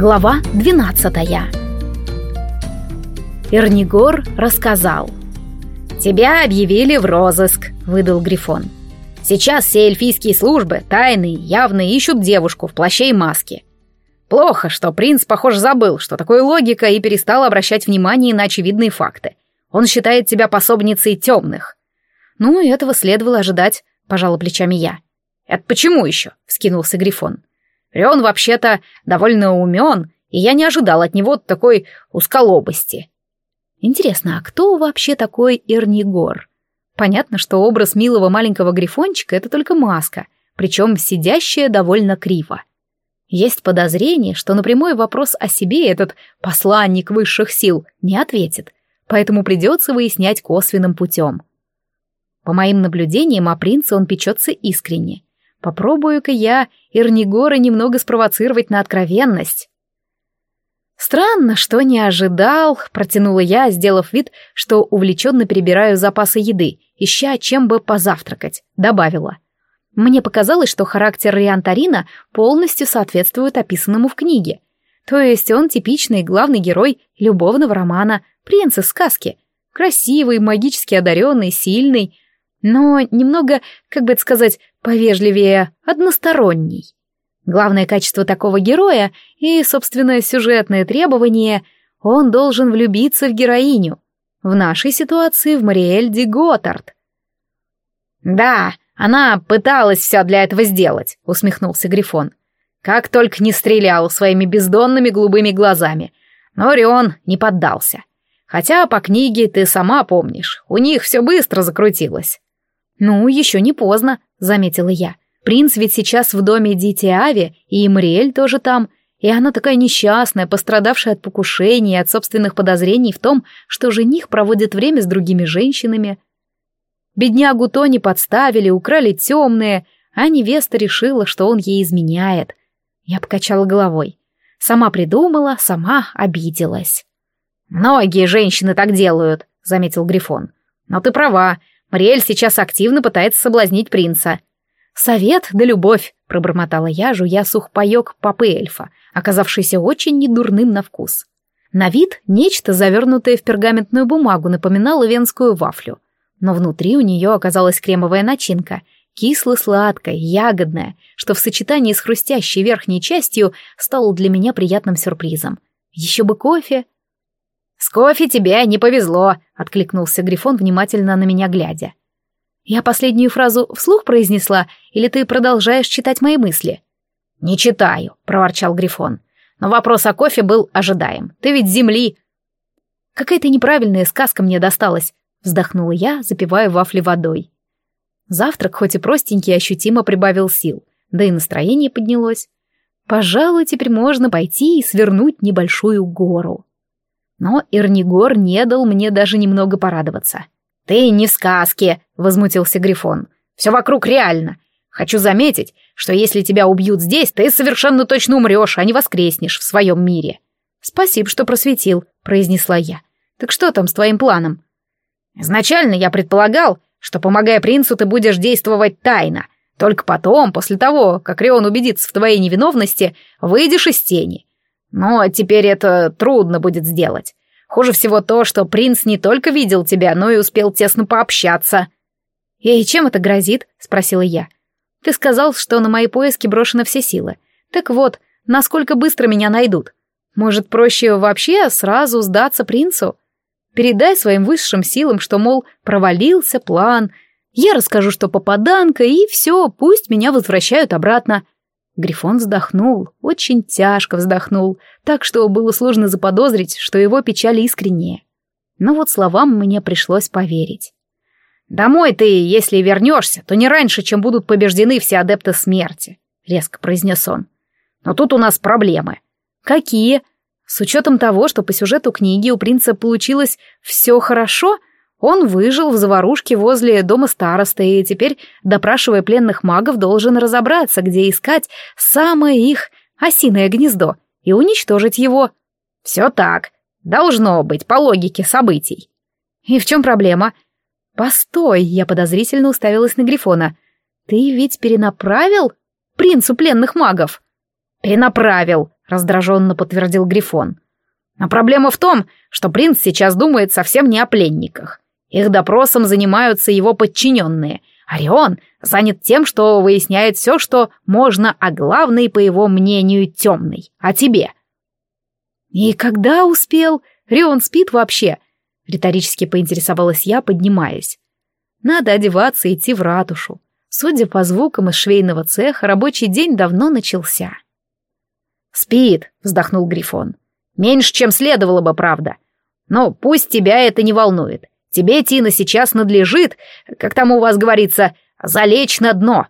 Глава 12 Эрнигор рассказал. «Тебя объявили в розыск», — выдал Грифон. «Сейчас все эльфийские службы, тайные, явные, ищут девушку в плаще и маске. Плохо, что принц, похоже, забыл, что такое логика, и перестал обращать внимание на очевидные факты. Он считает тебя пособницей темных». «Ну, этого следовало ожидать», — пожала плечами я. «Это почему еще?» — вскинулся Грифон. Рион вообще-то довольно умен, и я не ожидал от него такой усколобости. Интересно, а кто вообще такой Эрнигор? Понятно, что образ милого маленького грифончика — это только маска, причем сидящая довольно криво. Есть подозрение, что на прямой вопрос о себе этот посланник высших сил не ответит, поэтому придется выяснять косвенным путем. По моим наблюдениям, о принце он печется искренне — Попробую-ка я Ирнигора немного спровоцировать на откровенность. Странно, что не ожидал, протянула я, сделав вид, что увлеченно перебираю запасы еды, ища чем бы позавтракать, добавила. Мне показалось, что характер Риантарина полностью соответствует описанному в книге. То есть он типичный главный герой любовного романа, принц из сказки. Красивый, магически одаренный, сильный, но немного, как бы это сказать, повежливее, односторонний. Главное качество такого героя и, собственно, сюжетное требование — он должен влюбиться в героиню. В нашей ситуации в Мариэль Ди Готтард. «Да, она пыталась все для этого сделать», — усмехнулся Грифон. «Как только не стрелял своими бездонными голубыми глазами. Но Орион не поддался. Хотя по книге ты сама помнишь, у них все быстро закрутилось». «Ну, еще не поздно», — заметила я. «Принц ведь сейчас в доме Дити Ави, и Мариэль тоже там, и она такая несчастная, пострадавшая от покушений и от собственных подозрений в том, что жених проводит время с другими женщинами. Беднягу Тони подставили, украли темные, а невеста решила, что он ей изменяет. Я покачала головой. Сама придумала, сама обиделась. «Многие женщины так делают», — заметил Грифон. «Но ты права, Мариэль сейчас активно пытается соблазнить принца. «Совет да любовь», — пробормотала я, жуя сухпайок папы эльфа, оказавшийся очень недурным на вкус. На вид нечто, завернутое в пергаментную бумагу, напоминало венскую вафлю. Но внутри у нее оказалась кремовая начинка, кисло-сладкая, ягодная, что в сочетании с хрустящей верхней частью стало для меня приятным сюрпризом. Еще бы кофе, «С кофе тебе не повезло», — откликнулся Грифон, внимательно на меня глядя. «Я последнюю фразу вслух произнесла, или ты продолжаешь читать мои мысли?» «Не читаю», — проворчал Грифон. «Но вопрос о кофе был ожидаем. Ты ведь земли...» «Какая-то неправильная сказка мне досталась», — вздохнула я, запивая вафли водой. Завтрак, хоть и простенький, ощутимо прибавил сил, да и настроение поднялось. Пожалуй, теперь можно пойти и свернуть небольшую гору. Но Ирнигор не дал мне даже немного порадоваться. «Ты не в сказке!» — возмутился Грифон. «Все вокруг реально. Хочу заметить, что если тебя убьют здесь, ты совершенно точно умрешь, а не воскреснешь в своем мире». «Спасибо, что просветил», — произнесла я. «Так что там с твоим планом?» «Изначально я предполагал, что, помогая принцу, ты будешь действовать тайно. Только потом, после того, как Рион убедится в твоей невиновности, выйдешь из тени. Но теперь это трудно будет сделать. Хуже всего то, что принц не только видел тебя, но и успел тесно пообщаться. «И чем это грозит?» — спросила я. «Ты сказал, что на мои поиски брошены все силы. Так вот, насколько быстро меня найдут? Может, проще вообще сразу сдаться принцу? Передай своим высшим силам, что, мол, провалился план. Я расскажу, что попаданка, и все, пусть меня возвращают обратно. Грифон вздохнул, очень тяжко вздохнул, так что было сложно заподозрить, что его печаль искренняя. Но вот словам мне пришлось поверить. «Домой ты, если вернешься, то не раньше, чем будут побеждены все адепты смерти», — резко произнес он. «Но тут у нас проблемы». «Какие?» С учетом того, что по сюжету книги у принца получилось все хорошо — он выжил в заварушке возле дома старосты и теперь, допрашивая пленных магов, должен разобраться, где искать самое их осиное гнездо и уничтожить его. Все так. Должно быть, по логике событий. И в чем проблема? Постой, я подозрительно уставилась на Грифона. Ты ведь перенаправил принцу пленных магов? Перенаправил, раздраженно подтвердил Грифон. Но проблема в том, что принц сейчас думает совсем не о пленниках. Их допросом занимаются его подчиненные. Орион занят тем, что выясняет все, что можно о главной, по его мнению, темной, о тебе. И когда успел? Рион спит вообще? Риторически поинтересовалась я, поднимаясь. Надо одеваться и идти в ратушу. Судя по звукам из швейного цеха, рабочий день давно начался. «Спит», — вздохнул Грифон. «Меньше, чем следовало бы, правда. Но пусть тебя это не волнует. Тебе, Тина, сейчас надлежит, как там у вас говорится, залечь на дно.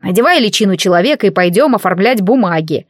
Надевай личину человека и пойдем оформлять бумаги.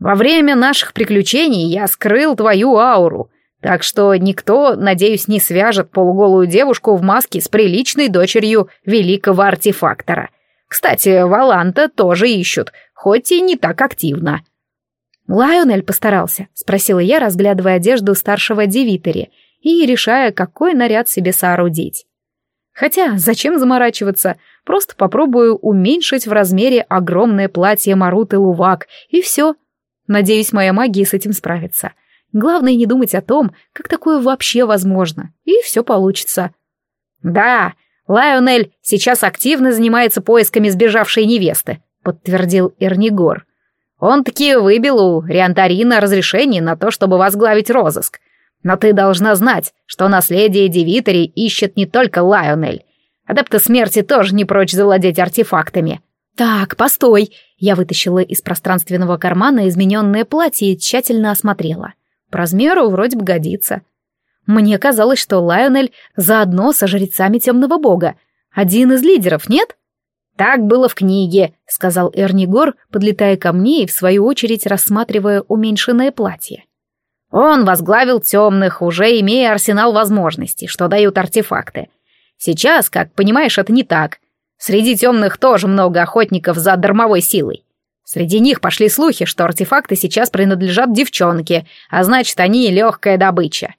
Во время наших приключений я скрыл твою ауру, так что никто, надеюсь, не свяжет полуголую девушку в маске с приличной дочерью великого артефактора. Кстати, Валанта тоже ищут, хоть и не так активно. «Лайонель постарался?» — спросила я, разглядывая одежду старшего Девитери и решая, какой наряд себе соорудить. Хотя, зачем заморачиваться? Просто попробую уменьшить в размере огромное платье Маруты Лувак, и все. Надеюсь, моя магия с этим справится. Главное не думать о том, как такое вообще возможно, и все получится. «Да, Лайонель сейчас активно занимается поисками сбежавшей невесты», подтвердил Эрнигор. «Он таки выбил у Риантарина разрешение на то, чтобы возглавить розыск. Но ты должна знать, что наследие Девитери ищет не только Лайонель. Адепты смерти тоже не прочь завладеть артефактами». «Так, постой!» Я вытащила из пространственного кармана измененное платье и тщательно осмотрела. По размеру вроде бы годится. Мне казалось, что Лайонель заодно со жрецами темного бога. Один из лидеров, нет? Так было в книге, сказал Эрнигор, подлетая ко мне и в свою очередь рассматривая уменьшенное платье. Он возглавил темных, уже имея арсенал возможностей, что дают артефакты. Сейчас, как понимаешь, это не так. Среди темных тоже много охотников за дармовой силой. Среди них пошли слухи, что артефакты сейчас принадлежат девчонке, а значит, они легкая добыча.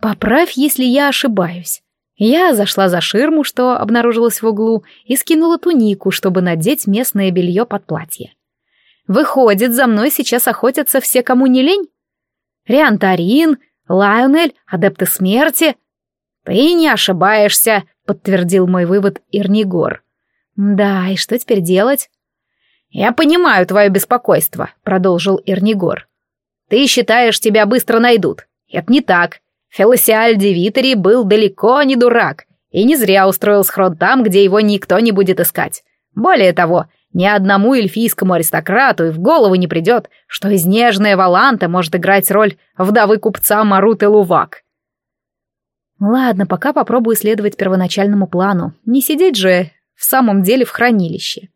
Поправь, если я ошибаюсь. Я зашла за ширму, что обнаружилась в углу, и скинула тунику, чтобы надеть местное белье под платье. Выходит, за мной сейчас охотятся все, кому не лень? Риантарин, Лайонель, адепты смерти. Ты не ошибаешься, подтвердил мой вывод Ирнигор. Да, и что теперь делать? «Я понимаю твое беспокойство», — продолжил Ирнигор. «Ты считаешь, тебя быстро найдут. Это не так. Фелосиаль Девитери был далеко не дурак и не зря устроил схрон там, где его никто не будет искать. Более того, ни одному эльфийскому аристократу и в голову не придет, что изнежная Валанта может играть роль вдовы купца Маруты Лувак. Ладно, пока попробую следовать первоначальному плану. Не сидеть же в самом деле в хранилище.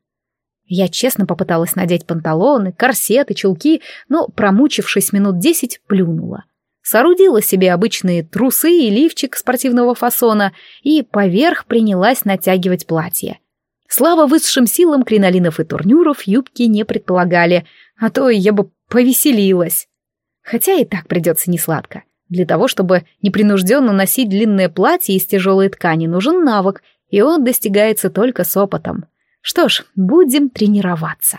Я честно попыталась надеть панталоны, корсеты, чулки, но, промучившись минут десять, плюнула. Соорудила себе обычные трусы и лифчик спортивного фасона и поверх принялась натягивать платье. Слава высшим силам кринолинов и турнюров юбки не предполагали, а то я бы повеселилась. Хотя и так придется несладко. Для того, чтобы непринужденно носить длинное платье из тяжелой ткани, нужен навык, и он достигается только с опытом. Что ж, будем тренироваться.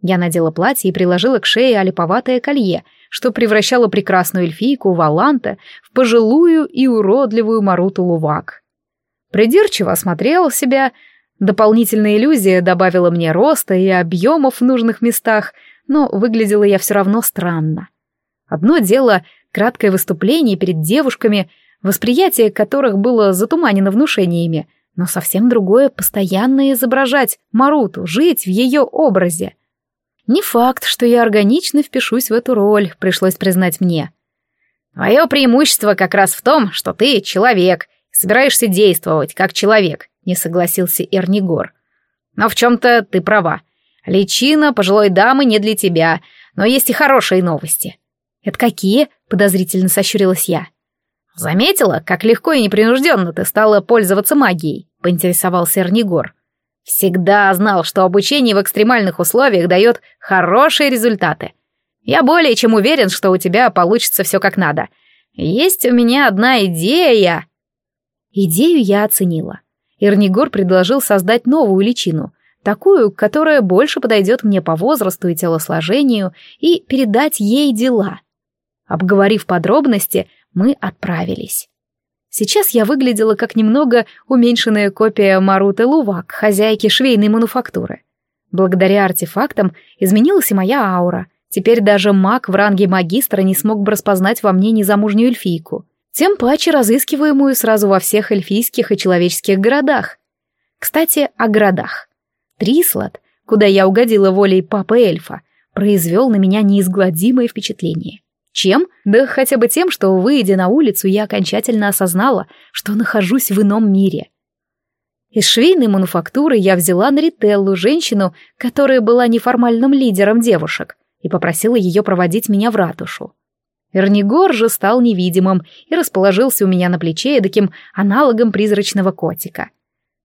Я надела платье и приложила к шее олиповатое колье, что превращало прекрасную эльфийку Валанта в пожилую и уродливую Маруту Лувак. Придирчиво осмотрел себя, дополнительная иллюзия добавила мне роста и объемов в нужных местах, но выглядела я все равно странно. Одно дело — краткое выступление перед девушками, восприятие которых было затуманено внушениями — но совсем другое — постоянно изображать Маруту, жить в ее образе. Не факт, что я органично впишусь в эту роль, пришлось признать мне. Твое преимущество как раз в том, что ты человек, собираешься действовать как человек, не согласился Эрнигор. Но в чем-то ты права. Личина пожилой дамы не для тебя, но есть и хорошие новости. Это какие? Подозрительно сощурилась я. Заметила, как легко и непринужденно ты стала пользоваться магией? — поинтересовался Эрнигор. «Всегда знал, что обучение в экстремальных условиях дает хорошие результаты. Я более чем уверен, что у тебя получится все как надо. Есть у меня одна идея». Идею я оценила. Эрнигор предложил создать новую личину, такую, которая больше подойдет мне по возрасту и телосложению, и передать ей дела. Обговорив подробности, мы отправились. Сейчас я выглядела как немного уменьшенная копия Маруты Лувак, хозяйки швейной мануфактуры. Благодаря артефактам изменилась и моя аура. Теперь даже маг в ранге магистра не смог бы распознать во мне незамужнюю эльфийку. Тем паче разыскиваемую сразу во всех эльфийских и человеческих городах. Кстати, о городах. Трислад, куда я угодила волей папы эльфа, произвел на меня неизгладимое впечатление. Чем? Да хотя бы тем, что, выйдя на улицу, я окончательно осознала, что нахожусь в ином мире. Из швейной мануфактуры я взяла на Рителлу женщину, которая была неформальным лидером девушек, и попросила ее проводить меня в ратушу. Эрнигор же стал невидимым и расположился у меня на плече эдаким аналогом призрачного котика.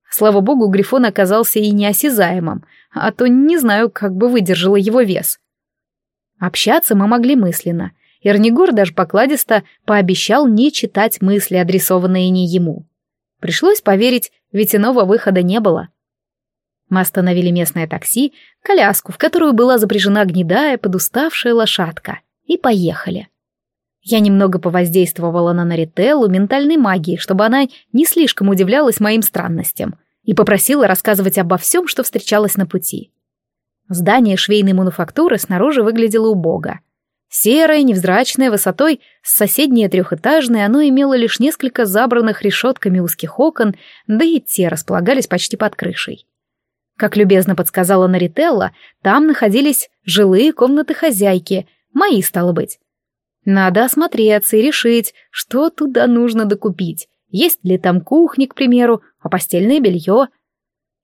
Слава богу, Грифон оказался и неосязаемым, а то не знаю, как бы выдержала его вес. Общаться мы могли мысленно — Эрнигор даже покладисто пообещал не читать мысли, адресованные не ему. Пришлось поверить, ведь иного выхода не было. Мы остановили местное такси, коляску, в которую была запряжена гнедая, подуставшая лошадка, и поехали. Я немного повоздействовала на Нарителлу ментальной магией, чтобы она не слишком удивлялась моим странностям, и попросила рассказывать обо всем, что встречалось на пути. Здание швейной мануфактуры снаружи выглядело убого. Серое, невзрачное, высотой с соседней трехэтажной, оно имело лишь несколько забранных решетками узких окон, да и те располагались почти под крышей. Как любезно подсказала Нарителла, там находились жилые комнаты хозяйки, мои, стало быть. Надо осмотреться и решить, что туда нужно докупить. Есть ли там кухня, к примеру, а постельное белье.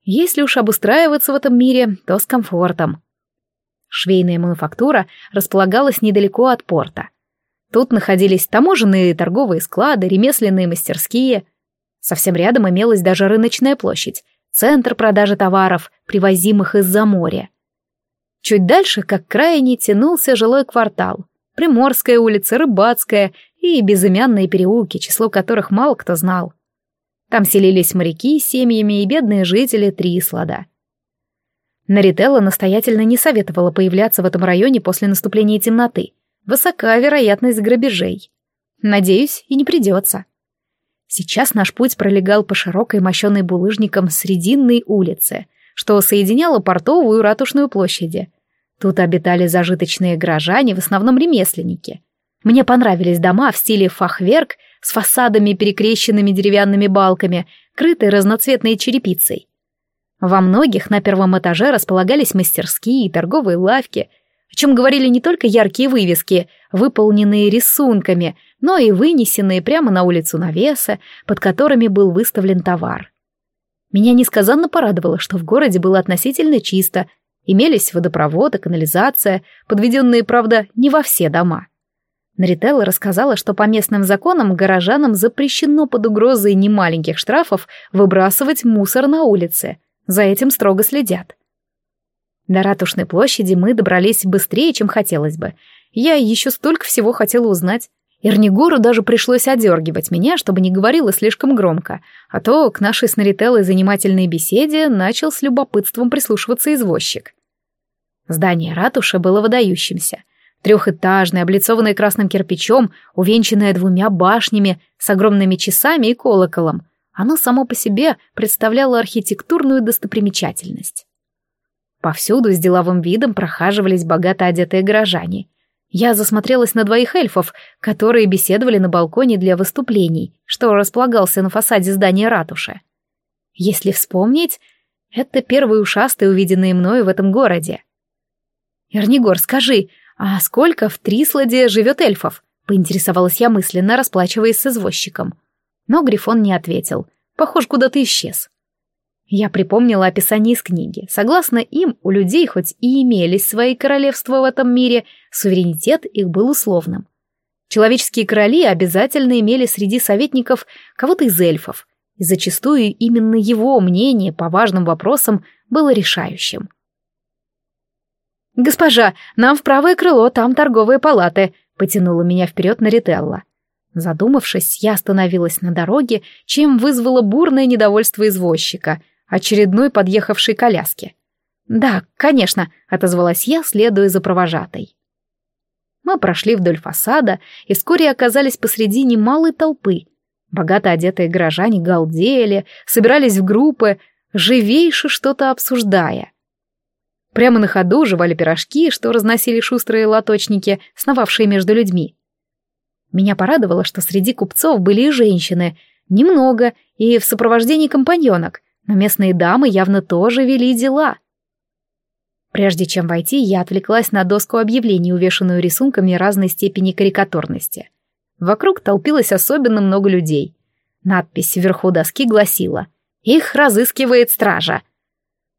Если уж обустраиваться в этом мире, то с комфортом. Швейная мануфактура располагалась недалеко от порта. Тут находились таможенные торговые склады, ремесленные мастерские. Совсем рядом имелась даже рыночная площадь, центр продажи товаров, привозимых из-за моря. Чуть дальше, как крайне, тянулся жилой квартал. Приморская улица, Рыбацкая и безымянные переулки, число которых мало кто знал. Там селились моряки с семьями и бедные жители Трислада. Нарителла настоятельно не советовала появляться в этом районе после наступления темноты. Высока вероятность грабежей. Надеюсь, и не придется. Сейчас наш путь пролегал по широкой, мощенной булыжником срединной улице, что соединяло портовую и ратушную площади. Тут обитали зажиточные горожане, в основном ремесленники. Мне понравились дома в стиле фахверк с фасадами, перекрещенными деревянными балками, крытые разноцветной черепицей. Во многих на первом этаже располагались мастерские и торговые лавки, о чем говорили не только яркие вывески, выполненные рисунками, но и вынесенные прямо на улицу навеса, под которыми был выставлен товар. Меня несказанно порадовало, что в городе было относительно чисто, имелись водопровод и канализация, подведенные, правда, не во все дома. Нарителла рассказала, что по местным законам горожанам запрещено под угрозой немаленьких штрафов выбрасывать мусор на улице — за этим строго следят. До Ратушной площади мы добрались быстрее, чем хотелось бы. Я еще столько всего хотела узнать. Эрнигору даже пришлось одергивать меня, чтобы не говорила слишком громко, а то к нашей с Нарителлой занимательной беседе начал с любопытством прислушиваться извозчик. Здание ратуши было выдающимся. Трехэтажное, облицованное красным кирпичом, увенчанное двумя башнями с огромными часами и колоколом — оно само по себе представляло архитектурную достопримечательность. Повсюду с деловым видом прохаживались богато одетые горожане. Я засмотрелась на двоих эльфов, которые беседовали на балконе для выступлений, что располагался на фасаде здания ратуши. Если вспомнить, это первые ушастые, увиденные мною в этом городе. «Эрнигор, скажи, а сколько в Трисладе живет эльфов?» — поинтересовалась я мысленно, расплачиваясь с извозчиком. Но Грифон не ответил. Похож, куда-то исчез. Я припомнила описание из книги. Согласно им, у людей хоть и имелись свои королевства в этом мире, суверенитет их был условным. Человеческие короли обязательно имели среди советников кого-то из эльфов, и зачастую именно его мнение по важным вопросам было решающим. «Госпожа, нам в правое крыло, там торговые палаты», — потянула меня вперед Нарителла. Задумавшись, я остановилась на дороге, чем вызвало бурное недовольство извозчика, очередной подъехавшей коляски. «Да, конечно», — отозвалась я, следуя за провожатой. Мы прошли вдоль фасада и вскоре оказались посреди немалой толпы. Богато одетые горожане галдели, собирались в группы, живейше что-то обсуждая. Прямо на ходу жевали пирожки, что разносили шустрые лоточники, сновавшие между людьми. Меня порадовало, что среди купцов были и женщины, немного, и в сопровождении компаньонок, но местные дамы явно тоже вели дела. Прежде чем войти, я отвлеклась на доску объявлений, увешанную рисунками разной степени карикатурности. Вокруг толпилось особенно много людей. Надпись вверху доски гласила «Их разыскивает стража».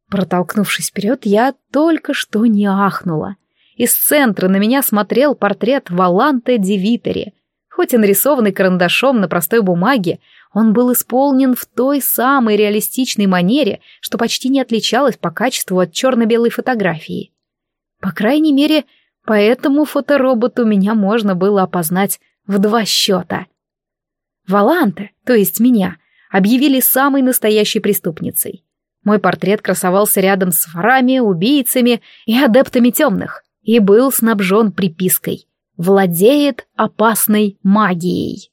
Протолкнувшись вперед, я только что не ахнула. Из центра на меня смотрел портрет Валанте Дивитери. Хоть и нарисованный карандашом на простой бумаге, он был исполнен в той самой реалистичной манере, что почти не отличалась по качеству от черно-белой фотографии. По крайней мере, по этому фотороботу меня можно было опознать в два счета. Валанте, то есть меня, объявили самой настоящей преступницей. Мой портрет красовался рядом с ворами, убийцами и адептами темных и был снабжен припиской «Владеет опасной магией».